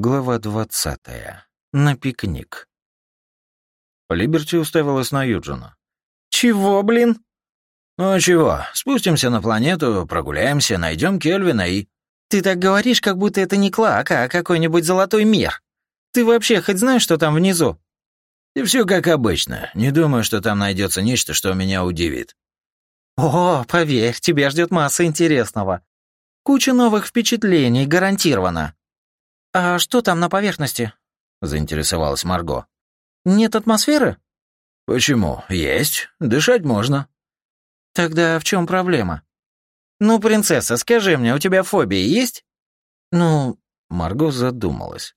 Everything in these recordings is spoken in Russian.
Глава двадцатая. На пикник. Либерти уставилась на Юджина. «Чего, блин?» «Ну чего, спустимся на планету, прогуляемся, найдем Кельвина и...» «Ты так говоришь, как будто это не Клак, а какой-нибудь золотой мир. Ты вообще хоть знаешь, что там внизу?» «И все как обычно. Не думаю, что там найдется нечто, что меня удивит». «О, поверь, тебя ждет масса интересного. Куча новых впечатлений, гарантированно». «А что там на поверхности?» — заинтересовалась Марго. «Нет атмосферы?» «Почему? Есть. Дышать можно». «Тогда в чем проблема?» «Ну, принцесса, скажи мне, у тебя фобии есть?» «Ну...» — Марго задумалась.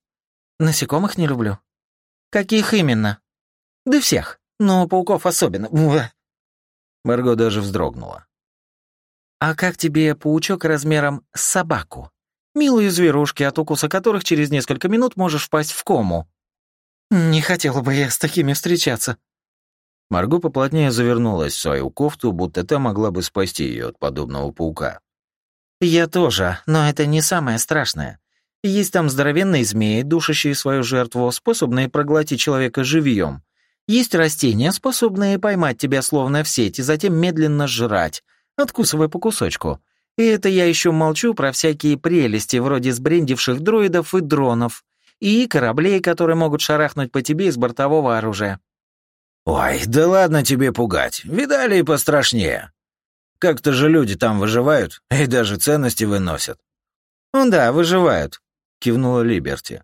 «Насекомых не люблю». «Каких именно?» «Да всех. Но пауков особенно». Марго даже вздрогнула. «А как тебе паучок размером с собаку?» Милые зверушки, от укуса которых через несколько минут можешь впасть в кому. Не хотела бы я с такими встречаться. Марго поплотнее завернулась в свою кофту, будто та могла бы спасти ее от подобного паука. «Я тоже, но это не самое страшное. Есть там здоровенные змеи, душащие свою жертву, способные проглотить человека живьем. Есть растения, способные поймать тебя словно в сеть и затем медленно жрать, откусывая по кусочку. И это я еще молчу про всякие прелести, вроде сбрендивших дроидов и дронов, и кораблей, которые могут шарахнуть по тебе из бортового оружия. «Ой, да ладно тебе пугать. Видали и пострашнее. Как-то же люди там выживают и даже ценности выносят». «Да, выживают», — кивнула Либерти.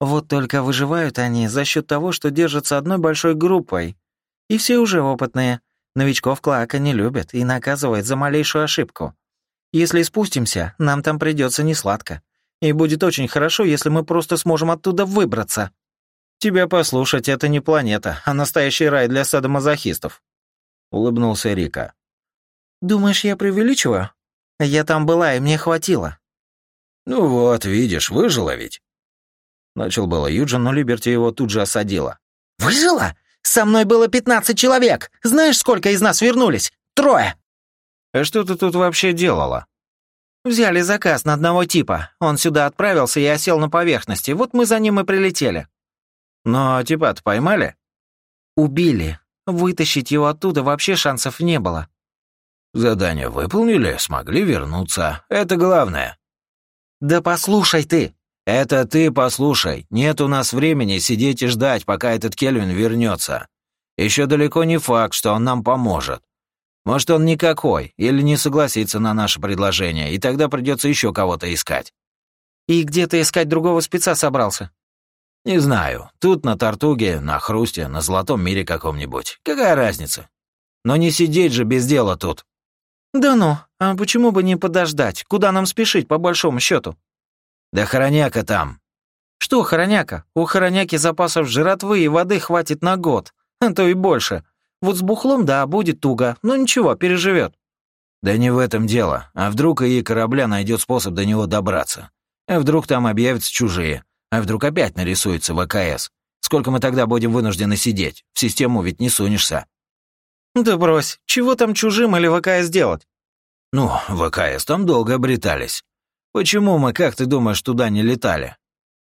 «Вот только выживают они за счет того, что держатся одной большой группой. И все уже опытные. Новичков Клака не любят и наказывают за малейшую ошибку. Если спустимся, нам там придется несладко. И будет очень хорошо, если мы просто сможем оттуда выбраться. Тебя послушать, это не планета, а настоящий рай для садомазохистов. Улыбнулся Рика. Думаешь, я преувеличиваю? Я там была, и мне хватило. Ну вот, видишь, выжила ведь. Начал было Юджин, но Либерти его тут же осадила. «Выжила? Со мной было пятнадцать человек! Знаешь, сколько из нас вернулись? Трое!» «А что ты тут вообще делала?» «Взяли заказ на одного типа. Он сюда отправился и осел на поверхности. Вот мы за ним и прилетели». «Но типа-то поймали?» «Убили. Вытащить его оттуда вообще шансов не было». «Задание выполнили, смогли вернуться. Это главное». «Да послушай ты!» «Это ты послушай. Нет у нас времени сидеть и ждать, пока этот Кельвин вернется. Еще далеко не факт, что он нам поможет. Может, он никакой, или не согласится на наше предложение, и тогда придется еще кого-то искать». «И где ты искать другого спеца собрался?» «Не знаю. Тут, на Тартуге, на Хрусте, на Золотом мире каком-нибудь. Какая разница? Но не сидеть же без дела тут». «Да ну, а почему бы не подождать? Куда нам спешить, по большому счету? «Да хороняка там». «Что хороняка? У хороняки запасов жратвы и воды хватит на год, а то и больше. Вот с бухлом, да, будет туго, но ничего, переживет. Да не в этом дело. А вдруг и корабля найдет способ до него добраться? А вдруг там объявятся чужие? А вдруг опять нарисуется ВКС? Сколько мы тогда будем вынуждены сидеть? В систему ведь не сунешься. Да брось, чего там чужим или ВКС делать? Ну, ВКС там долго обретались. Почему мы, как ты думаешь, туда не летали?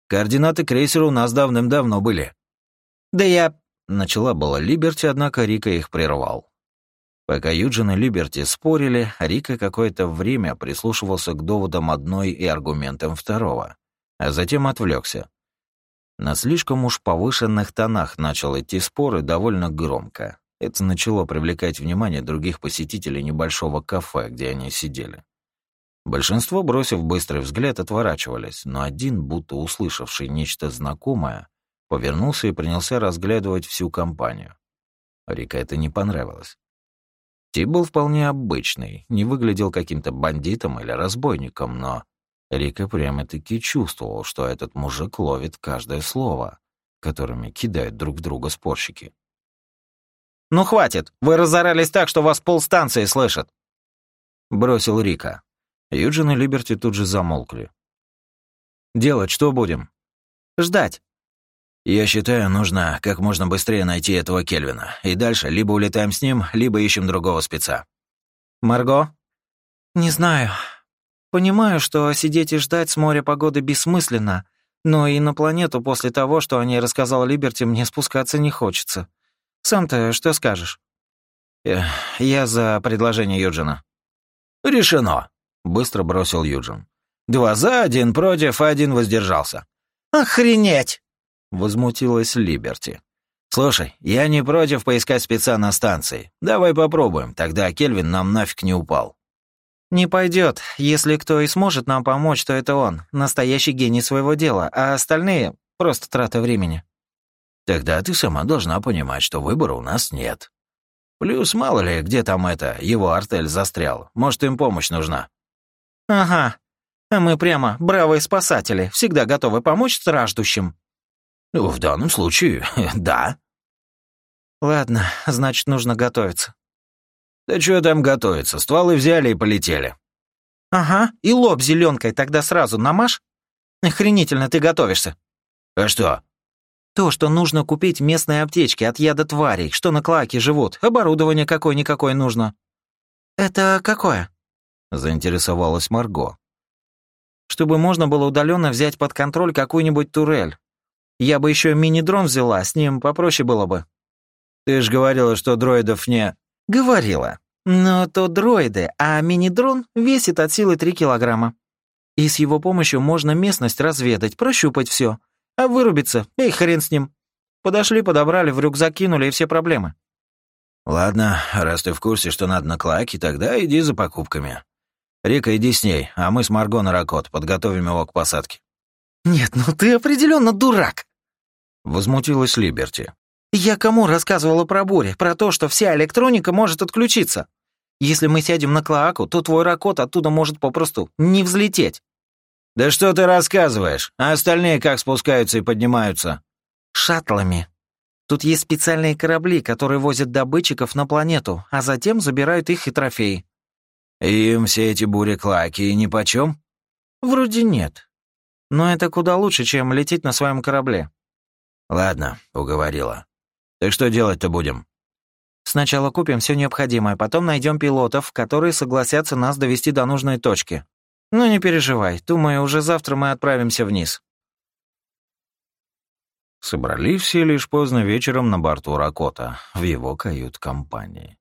Координаты крейсера у нас давным-давно были. Да я Начала была Либерти, однако Рика их прервал. Пока Юджин и Либерти спорили, Рика какое-то время прислушивался к доводам одной и аргументам второго, а затем отвлекся. На слишком уж повышенных тонах начал идти споры довольно громко. Это начало привлекать внимание других посетителей небольшого кафе, где они сидели. Большинство, бросив быстрый взгляд, отворачивались, но один, будто услышавший нечто знакомое, Повернулся и принялся разглядывать всю компанию. Рика это не понравилось. Тип был вполне обычный, не выглядел каким-то бандитом или разбойником, но Рика прямо-таки чувствовал, что этот мужик ловит каждое слово, которыми кидают друг друга спорщики. «Ну хватит! Вы разорались так, что вас полстанции слышат!» Бросил Рика. Юджин и Либерти тут же замолкли. «Делать что будем?» «Ждать. «Я считаю, нужно как можно быстрее найти этого Кельвина. И дальше либо улетаем с ним, либо ищем другого спеца». «Марго?» «Не знаю. Понимаю, что сидеть и ждать с моря погоды бессмысленно, Но и на планету после того, что о ней рассказал Либерти, мне спускаться не хочется. Сам-то что скажешь?» «Я за предложение Юджина». «Решено», — быстро бросил Юджин. «Два за, один против, один воздержался». «Охренеть!» — возмутилась Либерти. «Слушай, я не против поискать спеца на станции. Давай попробуем, тогда Кельвин нам нафиг не упал». «Не пойдет. Если кто и сможет нам помочь, то это он, настоящий гений своего дела, а остальные — просто трата времени». «Тогда ты сама должна понимать, что выбора у нас нет. Плюс, мало ли, где там это, его артель застрял. Может, им помощь нужна». «Ага. А мы прямо бравые спасатели, всегда готовы помочь страждущим». «Ну, в данном случае, да». «Ладно, значит, нужно готовиться». «Да что там готовиться? Стволы взяли и полетели». «Ага, и лоб зеленкой тогда сразу намажь. Охренительно ты готовишься». «А что?» «То, что нужно купить местные аптечки от яда тварей, что на клаке живут. Оборудование какое-никакое нужно». «Это какое?» — заинтересовалась Марго. «Чтобы можно было удаленно взять под контроль какую-нибудь турель. Я бы еще мини-дрон взяла, с ним попроще было бы». «Ты ж говорила, что дроидов не...» Говорила. Но то дроиды, а мини-дрон весит от силы 3 килограмма. И с его помощью можно местность разведать, прощупать все. А вырубиться, и хрен с ним. Подошли, подобрали, в рюкзак кинули, и все проблемы. Ладно, раз ты в курсе, что надо на клаке, тогда иди за покупками. Рика, иди с ней, а мы с Марго на Ракот подготовим его к посадке. Нет, ну ты определенно дурак. Возмутилась Либерти. Я кому рассказывала про бури, про то, что вся электроника может отключиться? Если мы сядем на Клоаку, то твой ракот оттуда может попросту не взлететь. Да что ты рассказываешь? А остальные как спускаются и поднимаются? Шаттлами. Тут есть специальные корабли, которые возят добытчиков на планету, а затем забирают их и трофеи. Им все эти бури-клаки нипочем? Вроде нет. Но это куда лучше, чем лететь на своем корабле. Ладно, уговорила. Так что делать-то будем? Сначала купим все необходимое, потом найдем пилотов, которые согласятся нас довести до нужной точки. Ну не переживай, думаю, уже завтра мы отправимся вниз. Собрались все лишь поздно вечером на борту Ракота, в его кают-компании.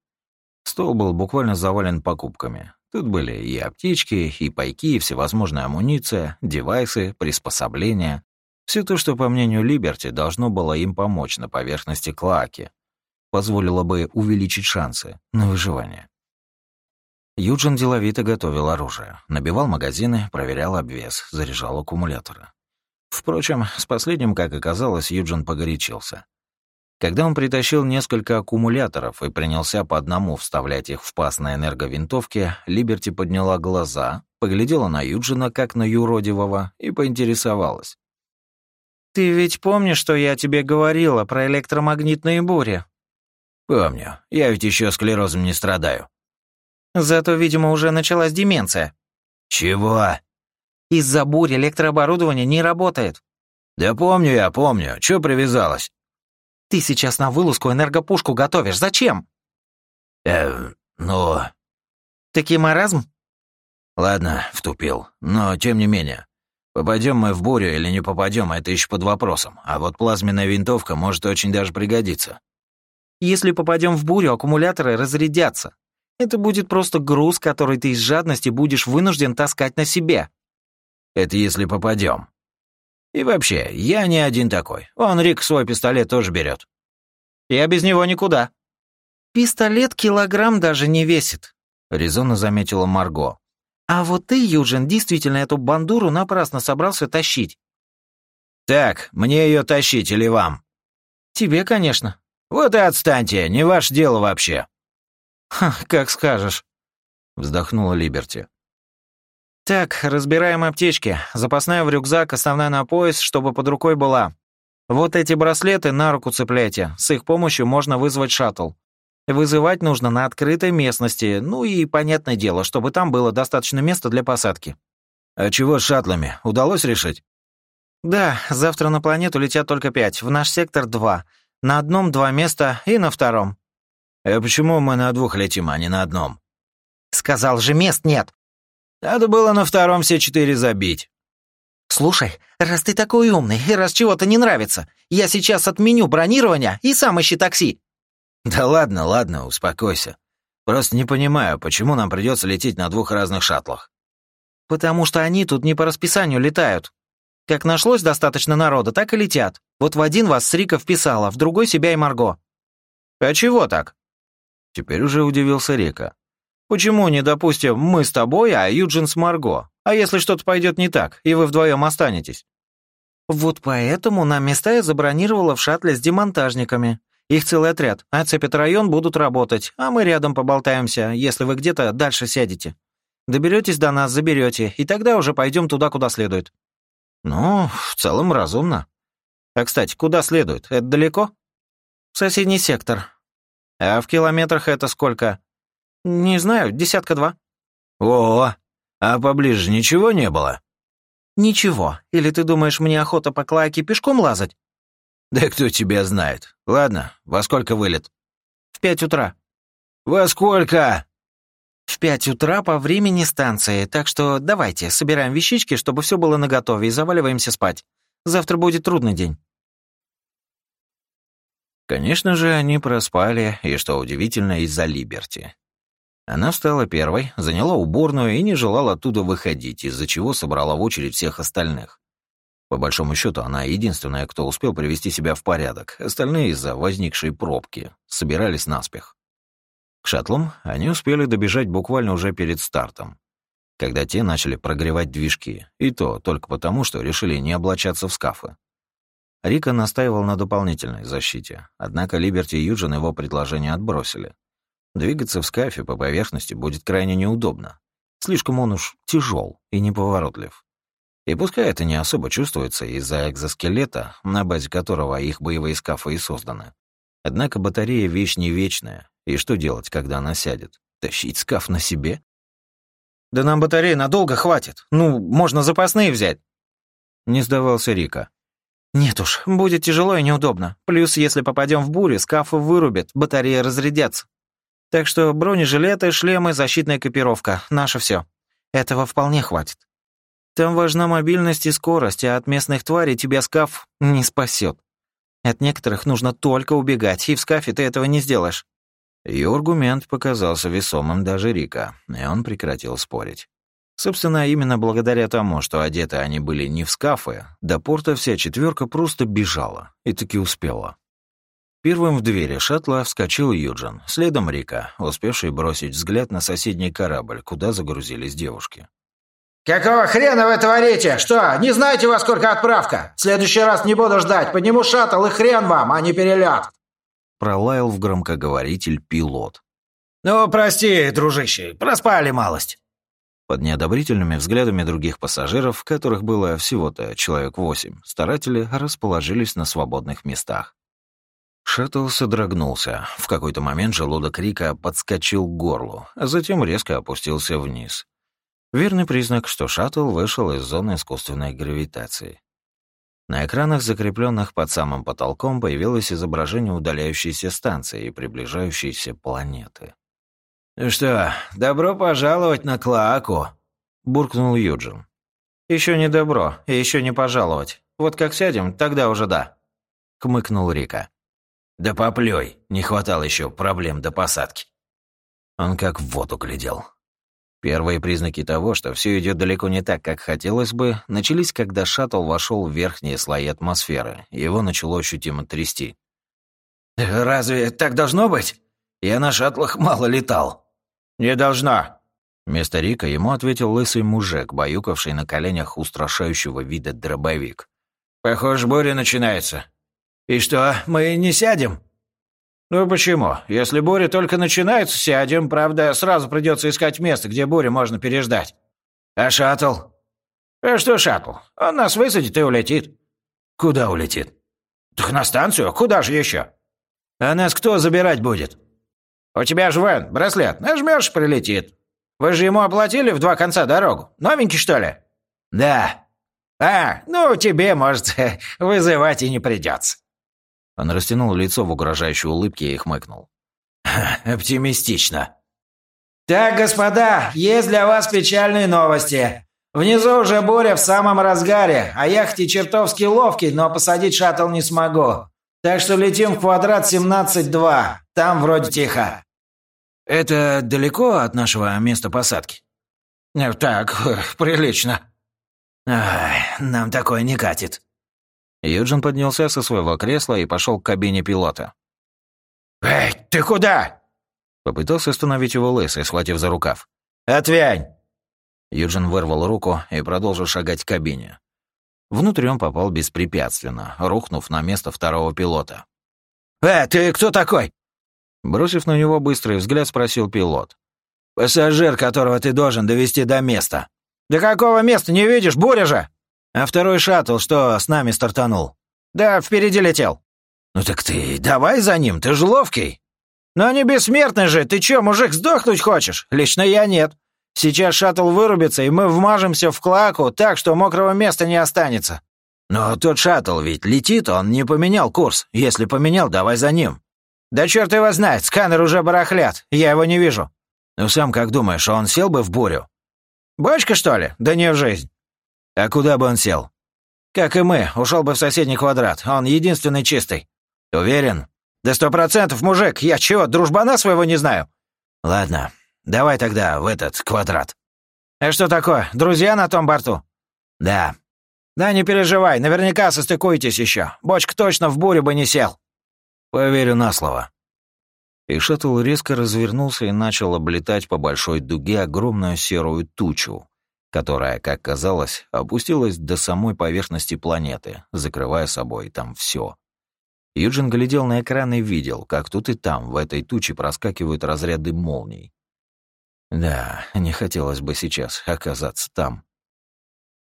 Стол был буквально завален покупками. Тут были и аптечки, и пайки, и всевозможная амуниция, девайсы, приспособления. Все то, что, по мнению Либерти, должно было им помочь на поверхности Клоаки, позволило бы увеличить шансы на выживание. Юджин деловито готовил оружие, набивал магазины, проверял обвес, заряжал аккумуляторы. Впрочем, с последним, как оказалось, Юджин погорячился. Когда он притащил несколько аккумуляторов и принялся по одному вставлять их в паз на энерговинтовке, Либерти подняла глаза, поглядела на Юджина, как на юродивого, и поинтересовалась. «Ты ведь помнишь, что я тебе говорила про электромагнитные бури?» «Помню. Я ведь еще склерозом не страдаю». «Зато, видимо, уже началась деменция». «Чего?» «Из-за бурь электрооборудование не работает». «Да помню я, помню. Чё привязалась?» «Ты сейчас на вылазку энергопушку готовишь. Зачем?» «Э, ну...» «Таки маразм?» «Ладно, втупил. Но, тем не менее, Попадем мы в бурю или не попадем, это еще под вопросом. А вот плазменная винтовка может очень даже пригодиться. Если попадем в бурю, аккумуляторы разрядятся. Это будет просто груз, который ты из жадности будешь вынужден таскать на себе. Это если попадем. И вообще, я не один такой. Он Рик свой пистолет тоже берет. Я без него никуда. Пистолет килограмм даже не весит, резонно заметила Марго. А вот ты, Юджин, действительно эту бандуру напрасно собрался тащить. Так, мне ее тащить или вам? Тебе, конечно. Вот и отстаньте, не ваше дело вообще. Ха, как скажешь, вздохнула Либерти. Так, разбираем аптечки. Запасная в рюкзак, основная на пояс, чтобы под рукой была. Вот эти браслеты на руку цепляйте. С их помощью можно вызвать шаттл. Вызывать нужно на открытой местности, ну и, понятное дело, чтобы там было достаточно места для посадки. А чего с шаттлами? Удалось решить? Да, завтра на планету летят только пять, в наш сектор два. На одном два места и на втором. А почему мы на двух летим, а не на одном? Сказал же, мест нет. Надо было на втором все четыре забить. «Слушай, раз ты такой умный и раз чего-то не нравится, я сейчас отменю бронирование и сам ищи такси». «Да ладно, ладно, успокойся. Просто не понимаю, почему нам придется лететь на двух разных шаттлах». «Потому что они тут не по расписанию летают. Как нашлось достаточно народа, так и летят. Вот в один вас с Рика вписала, в другой себя и Марго». «А чего так?» Теперь уже удивился Рика. «Почему не, допустим, мы с тобой, а Юджин с Марго? А если что-то пойдет не так, и вы вдвоем останетесь?» «Вот поэтому нам места я забронировала в шаттле с демонтажниками. Их целый отряд. Оцепят район, будут работать, а мы рядом поболтаемся, если вы где-то дальше сядете. Доберетесь до нас, заберете, и тогда уже пойдем туда, куда следует». «Ну, в целом разумно. А, кстати, куда следует? Это далеко?» «В соседний сектор». «А в километрах это сколько?» «Не знаю, десятка-два». «О, а поближе ничего не было?» «Ничего. Или ты думаешь, мне охота по клаке пешком лазать?» «Да кто тебя знает. Ладно, во сколько вылет?» «В пять утра». «Во сколько?» «В пять утра по времени станции, так что давайте, собираем вещички, чтобы все было наготове, и заваливаемся спать. Завтра будет трудный день». Конечно же, они проспали, и, что удивительно, из-за Либерти. Она встала первой, заняла уборную и не желала оттуда выходить, из-за чего собрала в очередь всех остальных. По большому счету, она единственная, кто успел привести себя в порядок. Остальные из-за возникшей пробки собирались наспех. К шаттлам они успели добежать буквально уже перед стартом, когда те начали прогревать движки, и то только потому, что решили не облачаться в скафы. Рика настаивал на дополнительной защите, однако Либерти и Юджин его предложение отбросили. Двигаться в скафе по поверхности будет крайне неудобно. Слишком он уж тяжел и неповоротлив. И пускай это не особо чувствуется из-за экзоскелета, на базе которого их боевые скафы и созданы. Однако батарея — вещь не вечная, и что делать, когда она сядет? Тащить скаф на себе? «Да нам батареи надолго хватит. Ну, можно запасные взять». Не сдавался Рика. «Нет уж, будет тяжело и неудобно. Плюс, если попадем в бурю, скафы вырубят, батареи разрядятся. Так что бронежилеты, шлемы, защитная экипировка — наше все. Этого вполне хватит. Там важна мобильность и скорость, а от местных тварей тебя скаф не спасет. От некоторых нужно только убегать, и в скафе ты этого не сделаешь». Ее аргумент показался весомым даже Рика, и он прекратил спорить. Собственно, именно благодаря тому, что одеты они были не в скафы, до порта вся четверка просто бежала и таки успела. Первым в двери шаттла вскочил Юджин, следом Рика, успевший бросить взгляд на соседний корабль, куда загрузились девушки. «Какого хрена вы творите? Что, не знаете, во сколько отправка? В следующий раз не буду ждать, подниму шаттл и хрен вам, а не перелет!» Пролаял в громкоговоритель пилот. «Ну, прости, дружище, проспали малость». Под неодобрительными взглядами других пассажиров, которых было всего-то человек восемь, старатели расположились на свободных местах. Шаттл содрогнулся. В какой-то момент желудок Рика подскочил к горлу, а затем резко опустился вниз. Верный признак, что шаттл вышел из зоны искусственной гравитации. На экранах, закрепленных под самым потолком, появилось изображение удаляющейся станции и приближающейся планеты. «Ну что, добро пожаловать на Клоаку», — буркнул Юджин. Еще не добро, и еще не пожаловать. Вот как сядем, тогда уже да», — хмыкнул Рика. Да поплёй, не хватало еще проблем до посадки. Он как в воду глядел. Первые признаки того, что все идет далеко не так, как хотелось бы, начались, когда шаттл вошел в верхние слои атмосферы, его начало ощутимо трясти. «Разве так должно быть? Я на шаттлах мало летал». «Не должна». Вместо Рика ему ответил лысый мужик, баюкавший на коленях устрашающего вида дробовик. «Похоже, буря начинается. «И что, мы не сядем?» «Ну почему? Если буря только начинается, сядем. Правда, сразу придется искать место, где бурю можно переждать. А шаттл?» «А что шаттл? Он нас высадит и улетит». «Куда улетит?» «Так на станцию. Куда же еще?» «А нас кто забирать будет?» «У тебя же вон, браслет. Нажмешь, прилетит. Вы же ему оплатили в два конца дорогу. Новенький, что ли?» «Да». «А, ну тебе, может, вызывать и не придется». Он растянул лицо в угрожающей улыбке и хмыкнул. «Оптимистично». «Так, господа, есть для вас печальные новости. Внизу уже буря в самом разгаре, а яхте чертовски ловкий, но посадить шаттл не смогу. Так что летим в квадрат 17-2. Там вроде тихо». «Это далеко от нашего места посадки?» «Так, прилично». «Ай, нам такое не катит». Юджин поднялся со своего кресла и пошел к кабине пилота. «Эй, ты куда?» Попытался остановить его лысый, схватив за рукав. «Отвянь!» Юджин вырвал руку и продолжил шагать к кабине. Внутрь он попал беспрепятственно, рухнув на место второго пилота. «Э, ты кто такой?» Бросив на него быстрый взгляд, спросил пилот. «Пассажир, которого ты должен довести до места». «До какого места? Не видишь? Буря же!» «А второй шаттл, что с нами стартанул?» «Да, впереди летел». «Ну так ты давай за ним, ты же ловкий». «Но не бессмертный же, ты чё, мужик, сдохнуть хочешь? Лично я нет. Сейчас шаттл вырубится, и мы вмажемся в клаку так, что мокрого места не останется». «Но тот шаттл ведь летит, он не поменял курс. Если поменял, давай за ним». «Да черт его знает, сканер уже барахлят, я его не вижу». «Ну сам как думаешь, он сел бы в бурю?» «Бочка, что ли? Да не в жизнь». «А куда бы он сел?» «Как и мы, ушел бы в соседний квадрат, он единственный чистый». «Уверен?» «Да сто процентов, мужик, я чего, дружбана своего не знаю?» «Ладно, давай тогда в этот квадрат». «А что такое, друзья на том борту?» «Да». «Да не переживай, наверняка состыкуетесь еще. Бочка точно в бурю бы не сел». «Поверю на слово». И шаттл резко развернулся и начал облетать по большой дуге огромную серую тучу, которая, как казалось, опустилась до самой поверхности планеты, закрывая собой там все. Юджин глядел на экран и видел, как тут и там, в этой туче, проскакивают разряды молний. Да, не хотелось бы сейчас оказаться там.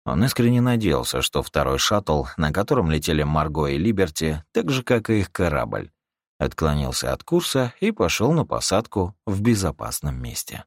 Он искренне надеялся, что второй шаттл, на котором летели Марго и Либерти, так же, как и их корабль, отклонился от курса и пошел на посадку в безопасном месте.